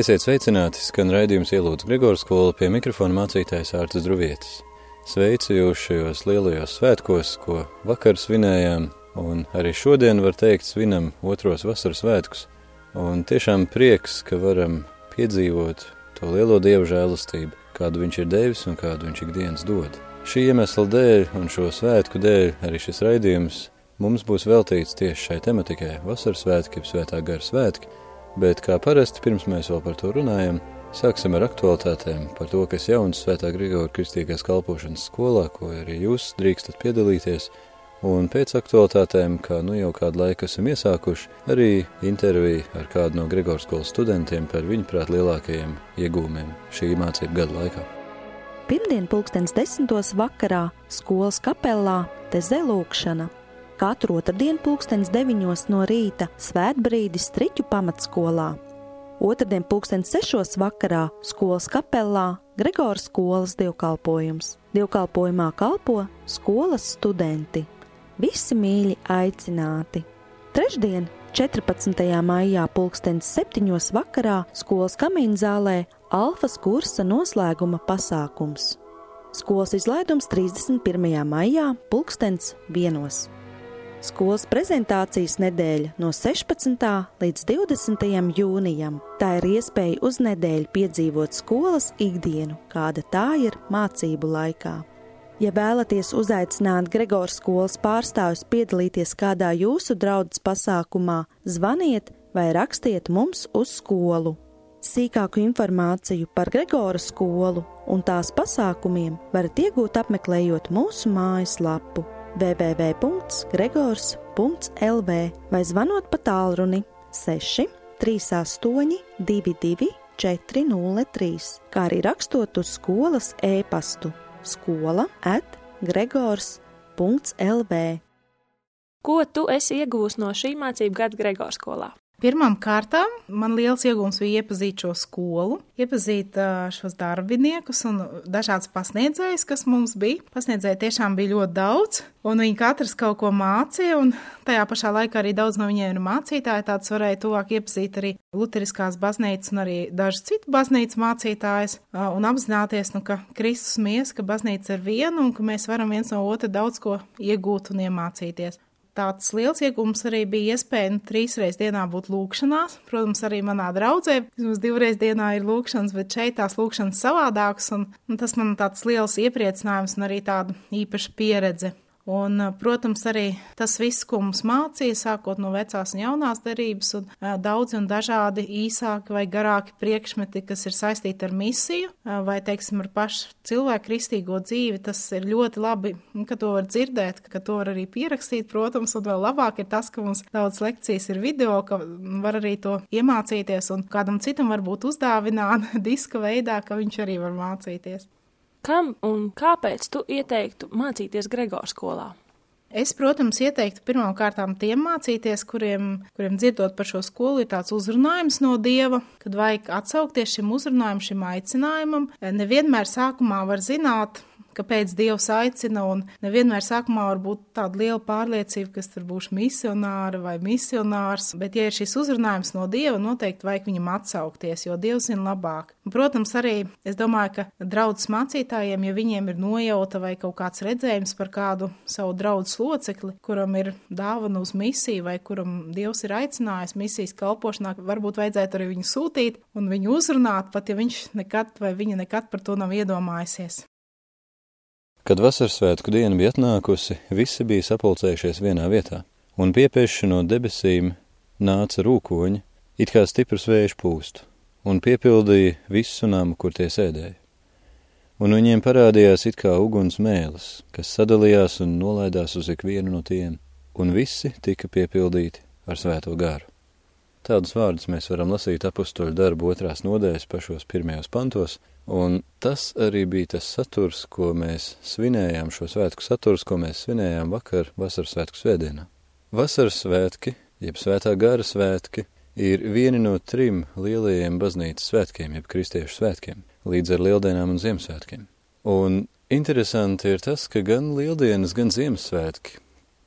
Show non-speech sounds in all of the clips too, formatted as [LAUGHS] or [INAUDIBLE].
Esiet sveicināti, skan raidījums ielūdz Grigors skola pie mikrofona mācītājs Ārtas Druvietis. Sveicu jūs šajos lielajos svētkos, ko vakar svinējām, un arī šodien var teikt svinam otros vasaras svētkus. Un tiešām prieks, ka varam piedzīvot to lielo dievu žēlastību, kādu viņš ir devis un kādu viņš ikdienas dod. Šī iemesla dēļ un šo svētku dēļ arī šis raidījums mums būs veltīts tieši šai tematikai - vasaras svētki, svētā gara svētki, bet kā parasti pirms mēs vēl par to runājam, sāksim ar aktualitātēm par to, kas jauns Svētā Grigora kristīgās kalpošanas skolā, ko arī jūs drīkstat piedalīties, un pēc aktualitātēm, kā nu jau kādu laiku esam iesākuši, arī intervija ar kādu no Grigora skolas studentiem par viņu prāt lielākajiem iegūmiem šī mācību gada laikā. Pirmdien pulkstens desmitos vakarā skolas kapelā Teze lūkšana. Katru otrdienu pulkstens deviņos no rīta svētbrīdis Striķu pamatskolā. Otradien pulkstens sešos vakarā skolas kapelā Gregora skolas dievkalpojums. Dievkalpojumā kalpo skolas studenti. Visi mīļi aicināti. Trešdien 14. maijā pulkstens septiņos vakarā skolas kamīna zālē Alfas kursa noslēguma pasākums. Skolas izlaidums 31. maijā pulkstens vienos. Skolas prezentācijas nedēļa no 16. līdz 20. jūnijam. Tā ir iespēja uz nedēļu piedzīvot skolas ikdienu, kāda tā ir mācību laikā. Ja vēlaties uzaicināt Gregors skolas pārstāvjus piedalīties kādā jūsu draudzes pasākumā, zvaniet vai rakstiet mums uz skolu. Sīkāku informāciju par Gregora skolu un tās pasākumiem varat iegūt apmeklējot mūsu mājaslapu www.gregors.lv vai zvanot pa tālruni 6 38 22 403, kā arī rakstot uz skolas e-pastu skola at gregors.lv. Ko tu esi iegūmis no šī mācību gada Gregors skolā? Pirmām kārtām man liels iegūms bija iepazīt šo skolu, iepazīt šos darbiniekus un dažādas pasniedzējas, kas mums bija. Pasniedzēji tiešām bija ļoti daudz, un viņi katrs kaut ko mācīja, un tajā pašā laikā arī daudz no viņiem ir mācītāji. Tāds varēja tuvāk iepazīt arī Lutheriskās baznīcas un arī dažu citu baznīcu mācītājus un apzināties, nu, ka Kristus mies, ka baznīca ir viena un ka mēs varam viens no otra daudz ko iegūt un iemācīties tāds liels iegūms arī bija iespēja nu, trīs reizes dienā būt lūkšanās. Protams, arī manā draudzē vismaz divreiz dienā ir lūkšanas, bet šeit tās lūkšanas savādākas, un, un tas man tāds liels iepriecinājums un arī tāda īpaša pieredze. Un, protams, arī tas viss, ko mums mācīja, sākot no vecās un jaunās derības, un daudzi un dažādi īsāki vai garāki priekšmeti, kas ir saistīti ar misiju vai, teiksim, ar pašu cilvēku kristīgo dzīvi, tas ir ļoti labi, ka to var dzirdēt, ka to var arī pierakstīt, protams, un vēl labāk ir tas, ka mums daudz lekcijas ir video, ka var arī to iemācīties un kādam citam varbūt uzdāvināt [LAUGHS] diska veidā, ka viņš arī var mācīties. Kam un kāpēc tu ieteiktu mācīties Gregors skolā? Es, protams, ieteiktu pirmām kārtām tiem mācīties, kuriem, kuriem dzirdot par šo skolu, ir tāds uzrunājums no dieva, kad vajag atsaukties šim uzrunājumam, šim aicinājumam. Nevienmēr sākumā var zināt, kāpēc Dievs aicina, un nevienmēr sākumā var būt tāda liela pārliecība, kas tur būs misionāra vai misionārs, bet, ja ir šis uzrunājums no Dieva, noteikti vajag viņam atsaukties, jo Dievs zina labāk. Un, protams, arī es domāju, ka draudzes mācītājiem, ja viņiem ir nojauta vai kaut kāds redzējums par kādu savu draugu locekli, kuram ir dāvana uz misiju vai kuram Dievs ir aicinājis misijas kalpošanā, varbūt vajadzētu arī viņu sūtīt un viņu uzrunāt, pat ja viņš nekad vai viņa nekad par to nav iedomājusies. Kad vasaras svētku diena bija atnākusi, visi bija sapulcējušies vienā vietā, un piepieši no debesīm nāca rūkoņi, it kā stiprs vējš pūst, un piepildīja visu namu, kur tie sēdēja. Un viņiem parādījās it kā uguns mēlis, kas sadalījās un nolaidās uz ikvienu no tiem, un visi tika piepildīti ar svēto garu. Tādus vārdus mēs varam lasīt apustuļu darbu otrās nodaļas pašos pirmajos pantos, Un tas arī bija tas saturs, ko mēs svinējām, šo svētku saturs, ko mēs svinējām vakar vasaras svētku svētdienā. Vasaras svētki, jeb svētā gara svētki, ir vieni no trim lielajiem baznīcas svētkiem, jeb kristiešu svētkiem, līdz ar lieldienām un Ziemassvētkiem. Un interesanti ir tas, ka gan lieldienas, gan Ziemassvētki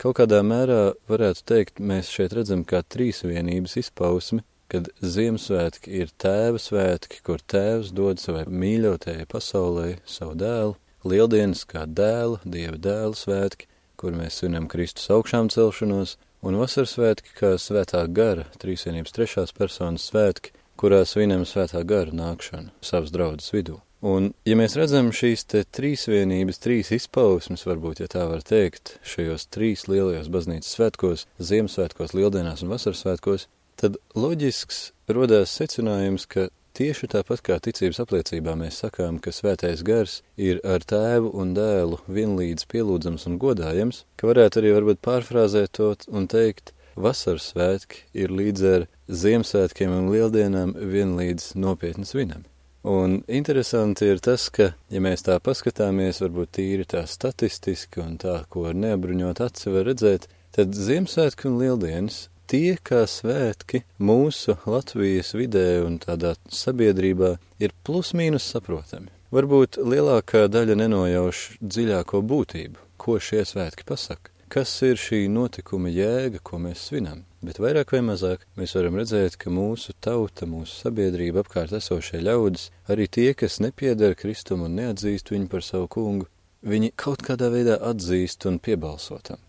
kaut kādā mērā varētu teikt, mēs šeit redzam kā trīsvienības izpausmi, kad Ziemassvētki ir tēva svētki, kur tēvs dod savai mīļotajai pasaulē savu dēlu, lieldienas kā dēla, dieva dēla svētki, kur mēs svinam Kristus augšām celšanos, un vasaras svētki kā svētā gara, trīsienības trešās personas svētki, kurā svinam svētā gara nākšanu savas draudzes vidū. Un, ja mēs redzam šīs te trīsvienības, trīs izpausmes, varbūt, ja tā var teikt, šajos trīs lielajos baznīcas svētkos, Ziemassvētkos, Lieldienās un Vasaras svētkos, tad loģisks rodās secinājums, ka tieši tāpat kā ticības apliecībā mēs sakām, ka svētais gars ir ar tēvu un dēlu vienlīdz pielūdzams un godājams, ka varētu arī varbūt pārfrāzēt to un teikt, vasaras svētki ir līdz ar Ziemassvētkiem un Lieldienām vienlīdz nopietni svinami. Un interesanti ir tas, ka, ja mēs tā paskatāmies, varbūt tīri tā statistiski un tā, ko ar neabruņot aci var redzēt, tad Ziemassvētki un Lieldienas tie kā svētki mūsu Latvijas vidē un tādā sabiedrībā ir plus mīnus saprotami. Varbūt lielākā daļa nenojauš dziļāko būtību, ko šie svētki pasaka kas ir šī notikuma jēga, ko mēs svinam. Bet vairāk vai mazāk mēs varam redzēt, ka mūsu tauta, mūsu sabiedrība, apkārt esošie ļaudis, arī tie, kas nepiedara Kristum un neatzīst viņu par savu kungu, viņi kaut kādā veidā atzīst un piebalsotam.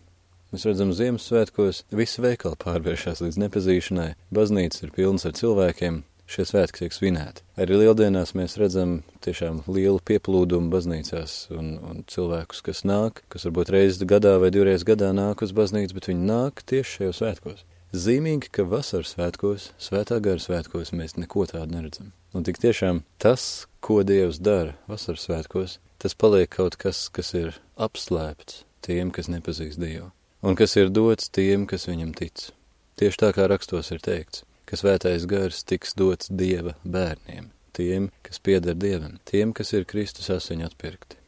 Mēs redzam, Ziemassvētkos visi veikali pārvēršas līdz nepazīšanai, baznīca ir pilns ar cilvēkiem, šie svētki tiek svinēti. Arī lieldienās mēs redzam tiešām lielu pieplūdumu baznīcās un, un cilvēkus, kas nāk, kas varbūt reizes gadā vai divreiz gadā nāk uz baznīcu, bet viņi nāk tieši šajos svētkos. Zīmīgi, ka vasaras svētkos, svētā gara svētkos mēs neko tādu neredzam. Un tik tiešām tas, ko Dievs dara vasaras svētkos, tas paliek kaut kas, kas ir apslēpts tiem, kas nepazīst Dievu, un kas ir dots tiem, kas viņam tic. Tieši tā kā rakstos ir teikts ka svētais gars tiks dots Dieva bērniem, tiem, kas pieder Dievam, tiem, kas ir Kristus asiņu atpirkti,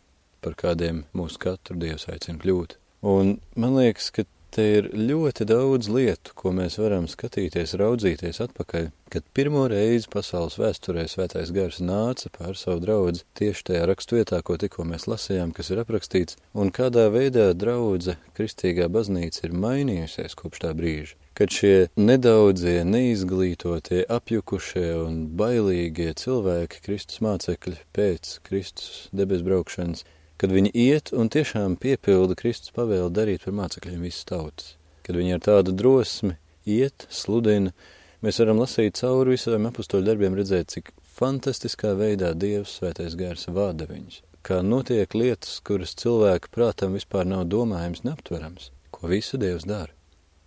par kādiem mūsu katru Dievs aicina kļūt. Un man liekas, ka te ir ļoti daudz lietu, ko mēs varam skatīties, raudzīties atpakaļ, kad pirmo reizi pasaules vēsturē svētais gars nāca pār savu draudzi tieši tajā rakstvietā, ko tikko mēs lasījām, kas ir aprakstīts, un kādā veidā draudze kristīgā baznīca ir mainījusies kopš tā brīža kad šie nedaudzie, neizglītotie, apjukušie un bailīgie cilvēki, Kristus mācekļi pēc Kristus debes braukšanas, kad viņi iet un tiešām piepilda Kristus pavēlu darīt par mācekļiem visas tautas, kad viņi ar tādu drosmi iet, sludina, mēs varam lasīt cauri visiem apustoļu darbiem, redzēt, cik fantastiskā veidā Dievs svētais gars vada viņus, kā notiek lietas, kuras cilvēku prātam vispār nav domājams, neaptverams, ko visu Dievs dara.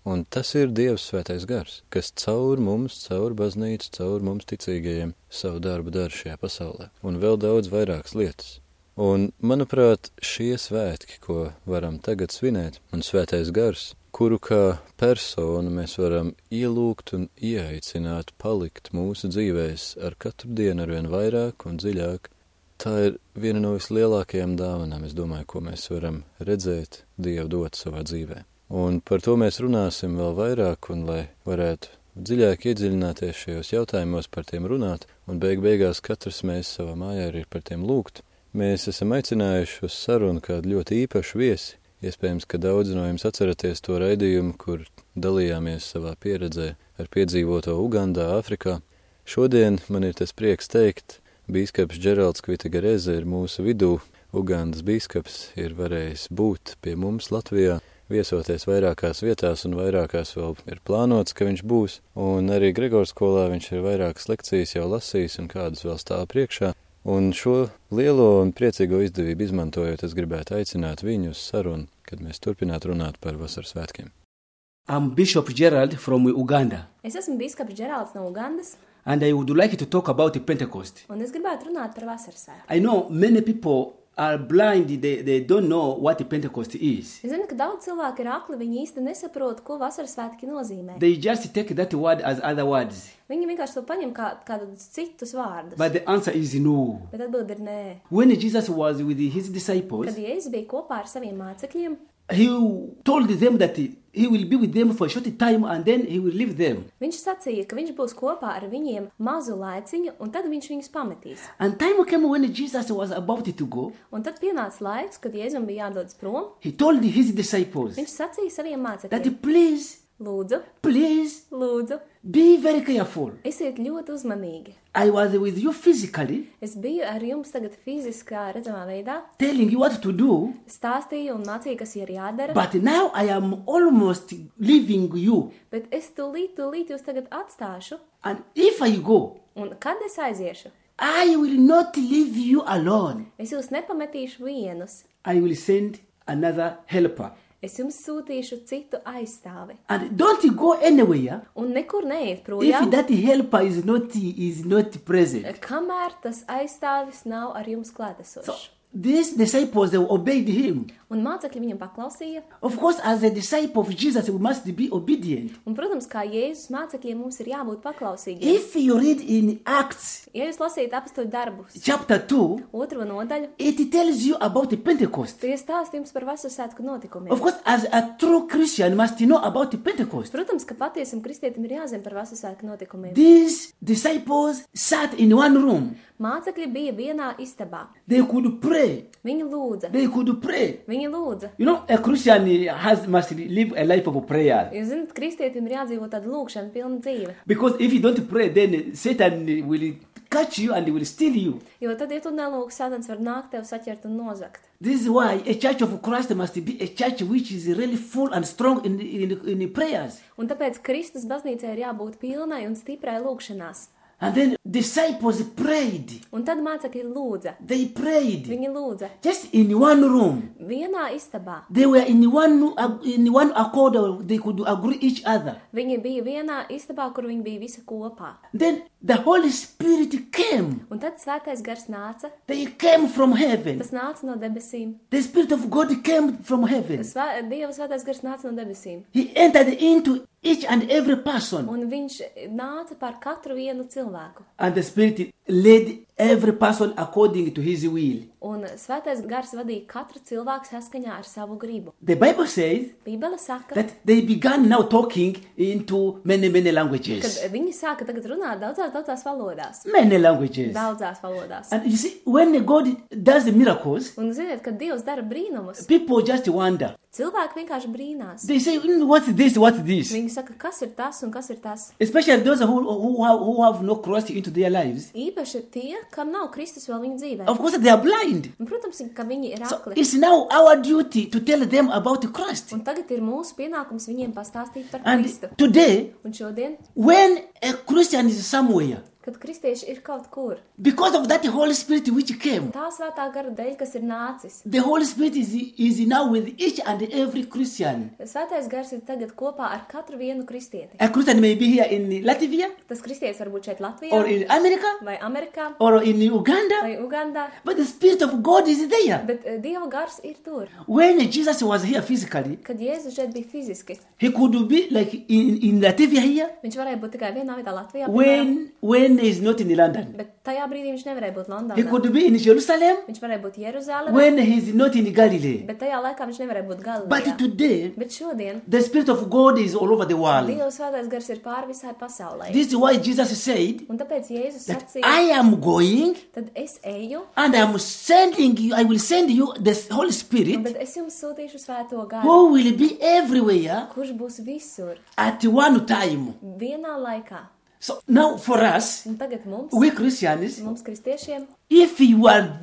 Un tas ir Dievs svētais gars, kas caur mums, caur baznīcu, caur mums ticīgajiem savu darbu dara šajā pasaulē, un vēl daudz vairākas lietas. Un, manuprāt, šie svētki, ko varam tagad svinēt, un svētais gars, kuru kā personu mēs varam ielūgt un ieaicināt palikt mūsu dzīvēs ar katru dienu arvien vairāk un dziļāk, tā ir viena no vislielākajām dāvanām, es domāju, ko mēs varam redzēt Dievu dot savā dzīvē. Un par to mēs runāsim vēl vairāk, un lai varētu dziļāk iedziļināties šajos jautājumos, par tiem runāt, un beig beigās katrs mēs savā mājā arī par tiem lūgt. Mēs esam aicinājuši uz sarunu kādu ļoti īpašu viesi. Iespējams, ka daudzi no jums atceraties to raidījumu, kur dalījāmies savā pieredzē ar piedzīvoto Ugandā, Āfrikā. Šodien man ir tas prieks teikt, bīskaps Džeralds Kvitagareze ir mūsu vidū, Ugandas bīskaps ir varējis būt pie mums Latvijā, viesoties vairākās vietās, un vairākās vēl ir plānots, ka viņš būs. Un arī Gregors skolā viņš ir vairākas lekcijas jau lasījis, un kādas vēl stāv priekšā. Un šo lielo un priecīgo izdevību izmantojot, es gribētu aicināt viņu uz sarunu, kad mēs turpinātu runāt par vasaras svētkiem. I'm Bishop Gerald from Uganda, Es esmu biskups Geralds no Ugandas, and I would like to talk about Pentecost. un es gribētu runāt par vasaras svētkiem. I know many people are blind, they, they don't know what Pentecost is. Es zinu, ka daudz cilvēku ir akli, viņi īsti nesaprot, ko vasaras svētki nozīmē. They just take that word as other words. Viņi vienkārši to paņem kā kādus citus vārdus. But the answer is no. Bet atbildi ir nē. When Jesus was with his disciples, Kad Jēzus bija kopā ar saviem mācekļiem, he told them that he will be with them for a short time and then he will leave them. viņš sacīja, ka viņš būs kopā ar viņiem mazu laiciņu, un tad viņš viņus pametīs. And time came when Jesus was about to go. Un tad pienāca laiks, kad Jēzum bija jādodas prom. He told his disciples Viņš sacīja saviem that mācekļiem, please Lūdzu, Please lūdzu, be very careful. esiet ļoti uzmanīgi. I was with you physically, Es biju ar jums tagad fiziskā, redzamā veidā, telling you what to do, stāstīju un mācīju, kas ir jādara, but now I am almost leaving you. bet es tūlīt, tūlīt jūs tagad atstāšu, And if I go, un kad es aiziešu, I will not leave you alone. es jūs nepametīšu vienus. I will send another helper. Es jums sūtīšu citu aizstāvi. And don't go anywhere Un nekur neiet if projām, that helper is not is not present. kamēr tas aizstāvis nav ar jums So klātesošs. These disciples they obeyed him. Un mācekļi viņam paklausīja, Of course, as a disciple of Jesus, we must be obedient. un, protams, kā Jēzus mācekļiem mums ir jābūt paklausīgiem. If you read in Acts Ja jūs lasītu apstuļu darbus, chapter 2, otro nodaļu, it tells you about the Pentecost. tie stāsta jums par vasaras svētku notikumiem. Of course, as a true Christian must know about the Pentecost. Protams, ka patiesam kristietim ir jāzina par vasaras svētku notikumiem. These disciples sat in one room. Mācekļi bija vienā istabā. They could pray. Viņi lūdza, They could pray. viņi lūdza. You know, a Christian has must live a life of prayer. Jūs zināt, kristietim ir jādzīvot tādu lūgšanu pilnu dzīvi. Because if you don't pray, then Satan will catch you and will steal you. Jo tad, ja tu nelūgsi, sēdens var nākt tev saķert un nozagt. This is why a church of Christ must be a church which is really full and strong in, in, in prayers. Un tāpēc Kristus baznīcai ir jābūt pilnai un stiprai lūgšanās. And then disciples prayed. Un tad mācekļi lūdza. They prayed Viņi lūdza just in one room. vienā istabā. They were in one in one accord. They could agree each other. Viņi bija vienā istabā, kur viņi bija visi kopā. Then the Holy Spirit came. Un tad svētais gars nāca. They came from heaven. Tas nāca no debesīm. The Spirit of God came from heaven. Svē, Dieva svētais gars nāca no debesīm. He entered into each and every person. Un viņš nāca par katru vienu cilvēku. And the Spirit led every person according to his will. Un svētais gars vadīja katru cilvēku saskaņā ar savu gribu. The Bible says Bībele saka, that they began now talking into many, many languages. viņi sāka tagad runāt daudzās, daudzās valodās. Many languages. Daudzās valodās. And you see, when God does the miracles, Un ziniet, kad Dievs dara brīnumus, people just wonder. cilvēki vienkārši brīnās. They say, "Mm, What's this? What's this? Viņi saka, kas ir tas un kas ir tas. Especially those who, who, have, who have no Christ into their lives. Īpaši tie, kam nav Kristus vēl viņa dzīvē. Of course, they are blind. Un, protams, ka viņi ir So akli. it's now our duty to tell them about Christ. Un tagad ir mūsu pienākums viņiem pastāstīt par And Kristu. today, Un šodien, when a Christian is somewhere, kad kristieši ir kaut kur, because of that Holy Spirit which came, tā svētā gara dēļ, kas ir nācis, the Holy Spirit is, is now with each and every Christian. svētais gars ir tagad kopā ar katru vienu kristieti. A Christian may be here in Latvia Tas kristietis var būt šeit or Latvijā, in America vai Amerikā, or in Uganda, vai Ugandā, but the Spirit of God is there. bet eh, Dieva gars ir tur. When Jesus was here physically, Kad Jēzus šeit bija fiziski, he could be like in, in Latvia here viņš varēja būt tikai vienā vietā Latvijā, piemēram, when when he's not in London. bet tajā brīdī viņš nevarēja būt He could be in Jerusalem Viņš varēja būt Jeruzālēmā, when he's not in Galilee. bet tajā laikā viņš nevarēja būt But today, Bet šodien the Spirit of God is all over the world. Dieva svētais gars ir pāri visai pasaulē. This is why Jesus said Un tāpēc Jēzus sacīja, I am going tad es eju, and I'm sending you, I will send you the Holy Spirit bet es jums sūtīšu svēto garu, who will be everywhere kurš būs visur, at one time. vienā laikā. So now for us, Un tagad mums, we Christians, mums kristiešiem, if you are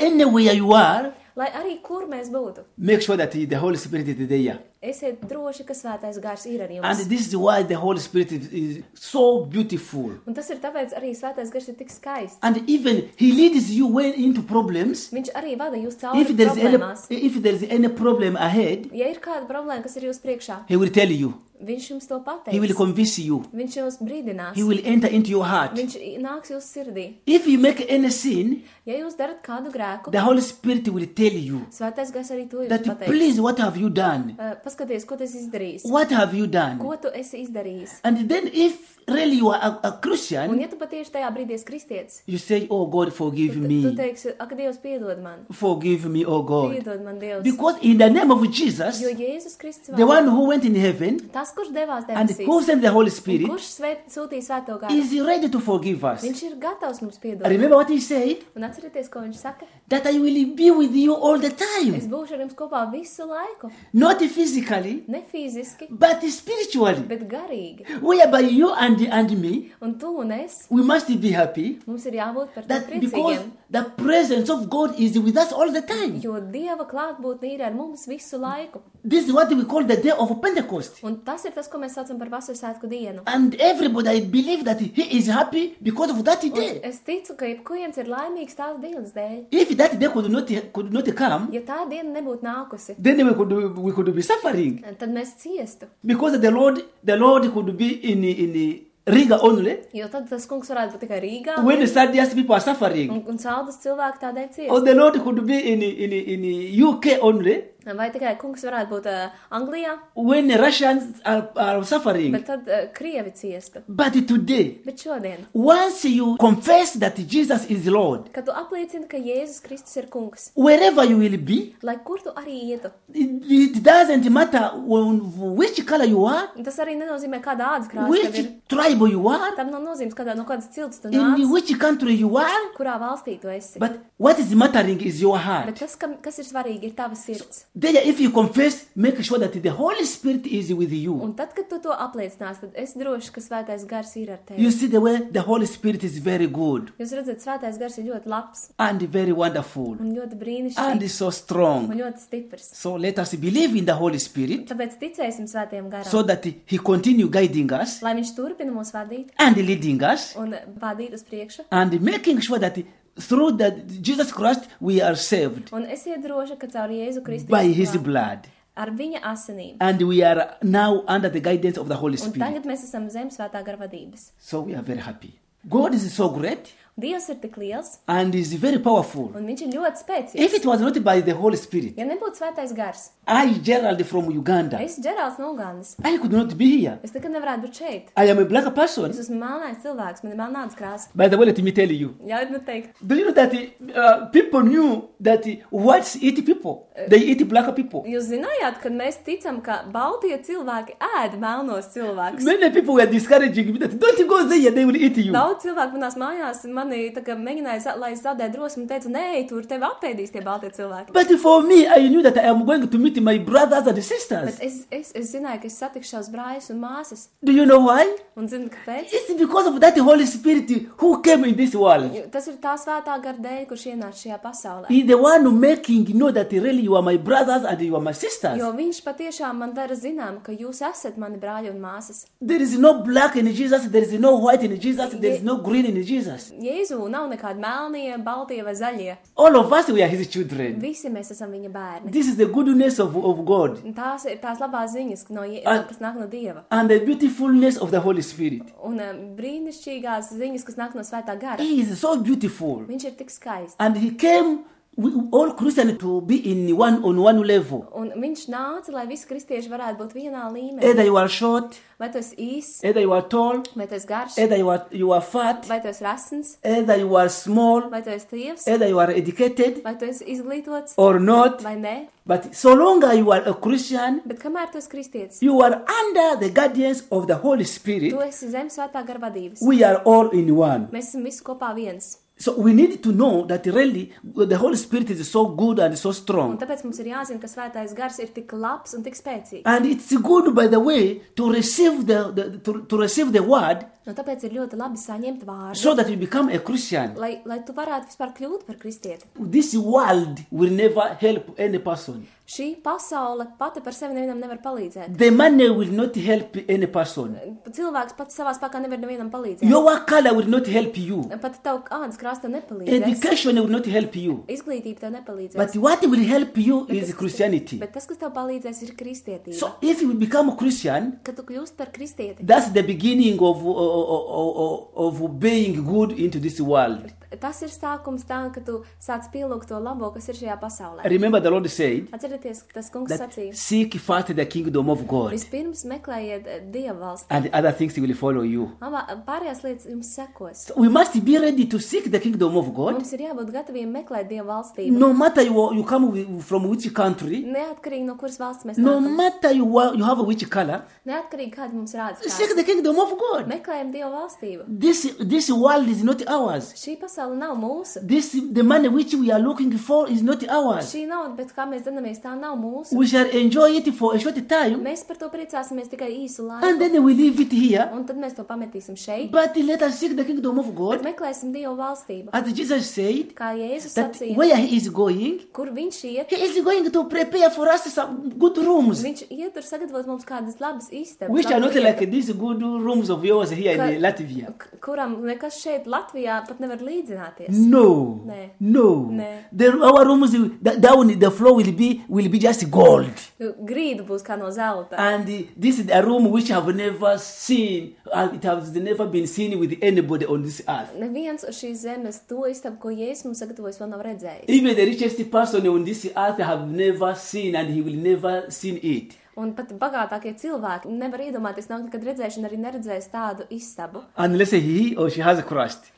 anywhere you are, lai arī kur mēs būtu, make sure that the Holy Spirit is there. esiet droši, ka svētais gars ir ar And jums. this is why the Holy Spirit is, is so beautiful. Un tas ir tāpēc arī svētais gars ir tik skaists. And even He leads you when into problems. Viņš arī vada jūs If cauri there's any, problēmās. if there's any problem ahead, Ja ir kāda problēma, kas ir jūs priekšā, He will tell you. Viņš jums to He will pateiks. convince you. Viņš jūs brīdinās. He will enter into your heart. Viņš nāks jūsu sirdī. If you make any sin, Ja jūs darat kādu grēku, the Holy Spirit will tell you svētais gars arī to jums that pateiks. please, what have you done? Uh, paskaties, ko tu esi izdarījis. What have you done? Ko tu esi izdarījis? And then, if really you are a, a Un Christian, ja tu patiesi tajā brīdī esi kristietis, you say, Oh God, forgive tu, tu me. teiksi, ak, Dievs, piedod man. Forgive me, oh God. Piedod man, Dievs. Because in the name of Jesus, Jo Jēzus Kristus the one who went in heaven, tas, kurš devās and debesīs, who sent the Holy un Spirit kurš svēt, sūtīja svēto garu, is ready to forgive us. viņš ir gatavs mums piedot. Remember what he said? Un atcerieties, ko viņš saka? That I will be with you all the Es time. būšu ar jums kopā visu laiku. Not physically, Ne fiziski, but spiritually. bet garīgi. Whereby you and, and me, Un tu un es, we must be happy mums ir jābūt par to that because priecīgiem. The presence of God is with us all the time. Jo Dieva klātbūtne ir ar mums visu laiku. This is what we call the day of Pentecost. Un tas ir tas, ko mēs saucam par vasaras svētku dienu. And everybody, I believe that he is happy because of that Un day. es ticu, ka jebkurš ir laimīgs tās dienas dēļ. If that day could not, could not come, Ja tā diena nebūtu nākusi, then we could, we could be suffering. tad mēs ciestu. Because the Lord, the Lord could be in, in Riga only Jo tad tas kungs varētu būt tikai Rīgā. when the Sardias people are suffering. Un, un saldus cilvēki tādēļ Or ciest. the Lord could be in, in, in UK only Vai tikai kungs varētu būt uh, Anglijā, when the Russians are, are suffering. bet tad uh, Krievi ciestu. But today, Bet šodien, once you confess that Jesus is Lord, kad tu apliecini, ka Jēzus Kristus ir kungs, wherever you will be, lai kur tu arī ietu, it, it doesn't matter on which color you are, tas arī nenozīmē, kāda ādas krāsa tev which tribe you are, Tam nav nozīmes, kādā no kādas cilts tu in nāc, which country you are. kurā valstī tu esi. But what is mattering is your Bet heart. tas, kam, kas ir svarīgi, ir tava sirds. There, if you confess, make sure that the Holy Spirit is with you. Un tad, kad tu to apliecināsi, tad es droši, ka svētais gars ir ar You tevi. see the way the Holy Spirit is very good Jūs redzat, svētais gars ir ļoti labs and very wonderful un ļoti and brīnišķīgs so un strong. ļoti stiprs. So let us believe in the Holy Spirit Tāpēc ticēsim svētajam garam, so that He continue guiding us lai viņš turpina mūs vadīt and leading us un vadīt uz priekšu. and making sure that through that Jesus Christ we are saved Un esiet droši, ka caur Jēzu Kristu by jūs His glābt. blood ar viņa asinīm. and we are now under the guidance of the Holy Un Spirit. tagad mēs esam zem svētā gara vadības. So we are very happy. God is so great Dievs ir tik liels and is very powerful. un viņš ir ļoti If spēcīgs. it was not by the Holy Spirit, Ja nebūtu svētais gars, I, Gerald from Uganda, es Džerāls no Ugandas. I could not be here. Es nekad nevarētu būt šeit. I am a black person. Es esmu melnais cilvēks, man ir melnāds krāsa. By the way, let me tell you. Ļaujiet man teikt, Do you know that uh, people knew that whites eat people? They eat black people. jūs zinājāt, ka mēs ticam, ka Baltie cilvēki ēd melnos cilvēkus. Many people were discouraging me that don't go there, they will eat you. Daudz cilvēku manās mājās mani mēģināja, za- lai es zaudētu drosmi teica, nē, tur tevi apēdīs tie baltie cilvēki. But for me, I knew that I am going to meet my brothers and sisters. Bet es, es, es zināju, ka es satikšu savus brāļus un māsas. Do you know why? Un zinu, kāpēc? It's because of that Holy Spirit who came in this world. Tas ir tā svētā gara dēļ, kurš ienāca šajā pasaulē. He's the one making you know that really you are my brothers and you are my sisters. Jo viņš patiešām man dara zinām, ka jūs esat mani brāļi un māsas. There is no black in Jesus, there is no white in Jesus, there is no green in Jesus. Jēzu nav nekādi melnie, baltie vai zaļie. All of us, we are his children. Visi mēs esam viņa bērni. This is the goodness of, of God Tās ir tās labās ziņas, no, Je- An- kas nāk no Dieva. and the beautifulness of the Holy Spirit. Un um, brīnišķīgās ziņas, kas nāk no svētā gara. He is so beautiful. Viņš ir tik skaists. And he came, we, all Christians, to be in one on one level. Un viņš nāca, lai visi kristieši varētu būt vienā līmenī. Either you are short, Vai tu esi īss, either you are tall, vai tu esi garš, either you are, you are fat, vai tu esi rasns, either you are small, vai tu esi tievs, either you are educated vai tu esi izglītots, or not. vai nē. But so long as you are a Christian, Bet kamēr tu esi kristietis, you are under the guidance of the Holy Spirit. tu esi zem svētā gara vadības. We are all in one. Mēs esam visi kopā viens. So we need to know that really the Holy Spirit is so good and so Un strong. tāpēc mums ir jāzina, ka svētais gars ir tik labs un tik spēcīgs. And it's good, by the way, to receive the, the to, to receive the word Un tāpēc ir ļoti labi saņemt vārdu, so that you become a Christian. lai, lai tu varētu vispār kļūt par kristieti. This world will never help any person. Šī pasaule pati par sevi nevienam nevar palīdzēt. The money will not help any person. Cilvēks pats savā spēkā nevar nevienam palīdzēt. Your color will not help you. Pat tev kādas krāsta nepalīdzēs. Education will not help you. Izglītība tev nepalīdzēs. But what will help you Bet is tas, kas- Christianity. Bet tas, kas tev palīdzēs, ir kristietība. So if you become a Christian, Kad tu kļūsi par kristieti, that's the beginning of, of, of, of being good into this world. Tas ir sākums tam, ka tu sāc pielūgt to labo, kas ir šajā pasaulē. Remember, the Lord said Atcerieties, ka tas kungs that sacīja, seek first the kingdom of God, vispirms meklējiet eh, Dievu valsti. and other things will follow you. Abā- Pārējās lietas jums sekos. So we must be ready to seek the kingdom of God. Mums ir jābūt gataviem meklēt Dievu valstību. No matter you, you come wi- from which country, Neatkarīgi no kuras valsts mēs no nākam, matter you, wa- you have which color, neatkarīgi kāda mums rāda seek krāsa. the kingdom of God. Meklējam Dievu valstību. This, this world is not ours. Šī pasaule nav mūsu. This, the money which we are looking for is not ours. Šī nauda, bet kā mēs zināmies, tā nav mūsu. We shall enjoy it for a short time Mēs par to priecāsimies tikai īsu and laiku. then we leave it here. Un tad mēs to pametīsim šeit. But let us seek the kingdom of Bet God. meklēsim Dievu valstību. As Jesus said, Kā Jēzus that sacīja, where he is going, kur viņš iet, he is going to prepare for us some good rooms, viņš iet tur sagatavot mums kādas labas istabas. which are labu not vietu, like these good rooms of yours here in Latvia. k- kuram nekas šeit Latvijā pat nevar līdzināties. No, Nē. no. Nē. The, our rooms, the, down the floor will be will be just gold. Grīda būs kā no zelta. And uh, this is a room which I have never seen, and it has never been seen with anybody on this earth. Neviens uz šīs zemes to istabu, ko Jēzus mums sagatavojas, vēl nav redzējis. Even the richest person on this earth have never seen, and he will never seen it. Un pat bagātākie cilvēki nevar iedomāties, nav nekad redzējuši arī neredzējis tādu istabu,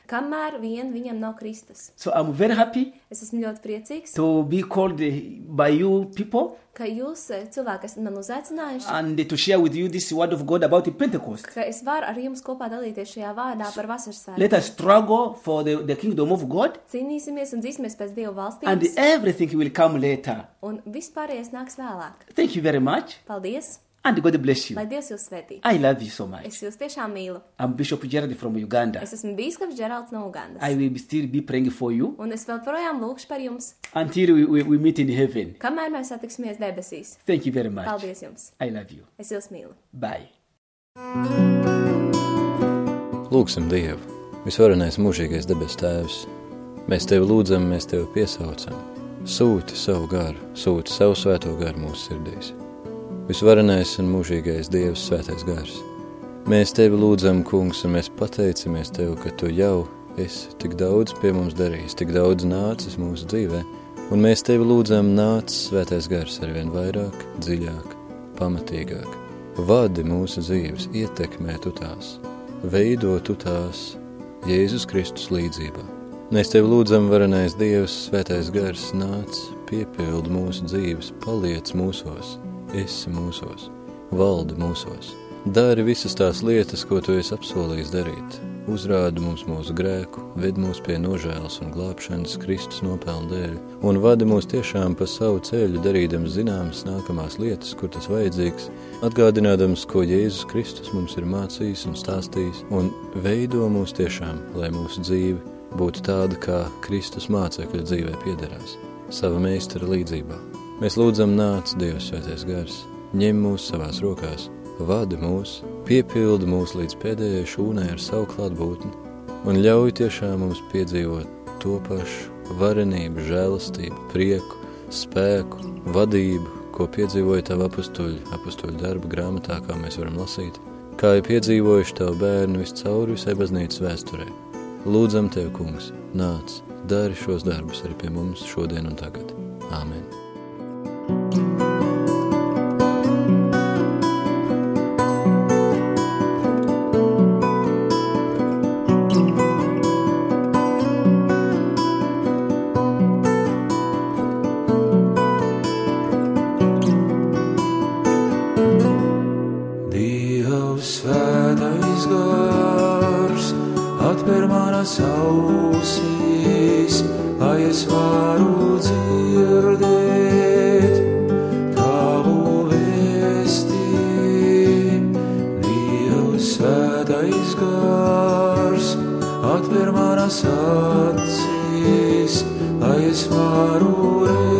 kamēr vien viņam nav Kristus. So I'm very happy Es esmu ļoti priecīgs, to be called by you people ka jūs, eh, cilvēki, esat man uzaicinājuši, and to share with you this word of God about the Pentecost. ka es varu ar jums kopā dalīties šajā vārdā par. Let us struggle for the, the kingdom of God, Cīnīsimies un dzīsimies pēc Dieva and valstības, everything will come later. un vispārējais nāks vēlāk. Thank you very much, Paldies! And God bless you. Lai Dievs jūs svētī! I love you so much. Es jūs tiešām mīlu. I'm Bishop Gerard from Uganda. Es esmu Bīskaps Džeralds no I Ugandas. will be still be praying for you Un es vēl projām lūkšu par jums, until we, we, we meet in heaven. kamēr mēs satiksimies debesīs. Thank you very much. Paldies jums! I love you. Es jūs mīlu! Bye. Lūksim Dievu, visvarenais mūžīgais debes Tēvs. Mēs Tevi lūdzam, mēs Tevi piesaucam. Sūti savu garu, sūti savu svēto garu mūsu sirdīs. Visvarenais un mūžīgais Dievs, svētais gars. Mēs Tevi lūdzam, Kungs, un mēs pateicamies Tev, ka Tu jau esi tik daudz pie mums darījis, tik daudz nācis mūsu dzīvē, un mēs Tevi lūdzam, nāc svētais gars arvien vairāk, dziļāk, pamatīgāk. Vadi mūsu dzīves, ietekmē Tu tās, veido Tu tās Jēzus Kristus līdzībā. Mēs Tevi lūdzam, varenais Dievs, svētais gars, nāc, piepildi mūsu dzīves, paliec mūsos, esi mūsos, valdi mūsos. Dari visas tās lietas, ko Tu esi apsolījis darīt. Uzrādi mums mūsu grēku, ved mūs pie nožēlas un glābšanas Kristus nopelnu dēļ, un vadi mūs tiešām pa savu ceļu, darīdams zināmas nākamās lietas, kur tas vajadzīgs, atgādinādams, ko Jēzus Kristus mums ir mācījis un stāstījis, un veido mūs tiešām, lai mūsu dzīve būtu tāda, kā Kristus mācekļa dzīvē piederās, sava meistara līdzībā. Mēs lūdzam nāc Dievs svētais gars, ņem mūs savās rokās, vadi mūs, piepildi mūs līdz pēdējai šūnai ar savu klātbūtni un ļauj tiešām mums piedzīvot to pašu varenību, žēlastību, prieku, spēku, vadību, ko piedzīvoja tava apustuļu, apustuļu darba grāmatā, kā mēs varam lasīt, kā ir piedzīvojuši tavu bērnu viscauri visai baznīcas vēsturē. Lūdzam tev, kungs, nāc, dari šos darbus arī pie mums šodien un tagad. Āmen! Lai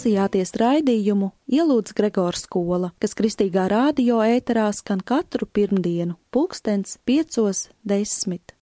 klausījāties raidījumu Ielūdz Gregors skola, kas kristīgā radio ēterā skan katru pirmdienu, pulkstens piecos desmit.